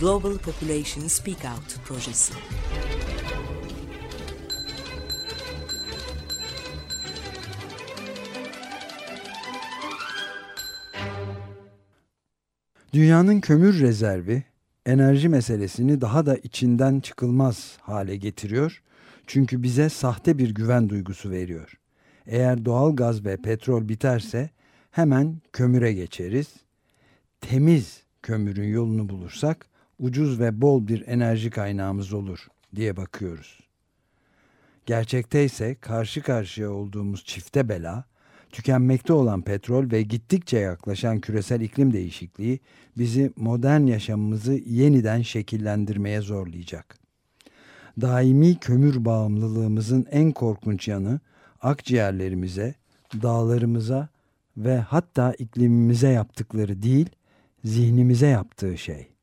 Global Population Speak Out projesi. Dünyanın kömür rezervi enerji meselesini daha da içinden çıkılmaz hale getiriyor. Çünkü bize sahte bir güven duygusu veriyor. Eğer doğal gaz ve petrol biterse hemen kömüre geçeriz. Temiz kömürün yolunu bulursak ucuz ve bol bir enerji kaynağımız olur diye bakıyoruz. Gerçekte ise karşı karşıya olduğumuz çifte bela, tükenmekte olan petrol ve gittikçe yaklaşan küresel iklim değişikliği bizi modern yaşamımızı yeniden şekillendirmeye zorlayacak. Daimi kömür bağımlılığımızın en korkunç yanı akciğerlerimize, dağlarımıza ve hatta iklimimize yaptıkları değil, zihnimize yaptığı şey.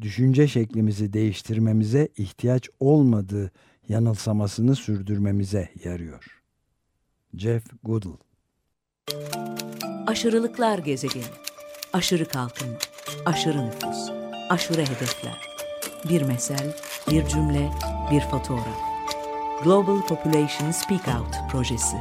Düşünce şeklimizi değiştirmemize ihtiyaç olmadığı yanılsamasını sürdürmemize yarıyor. Jeff Goodall Aşırılıklar gezegeni. Aşırı kalkınma, aşırı nüfus, aşırı hedefler. Bir mesel, bir cümle, bir fotoğraf. Global Population Speak Out projesi.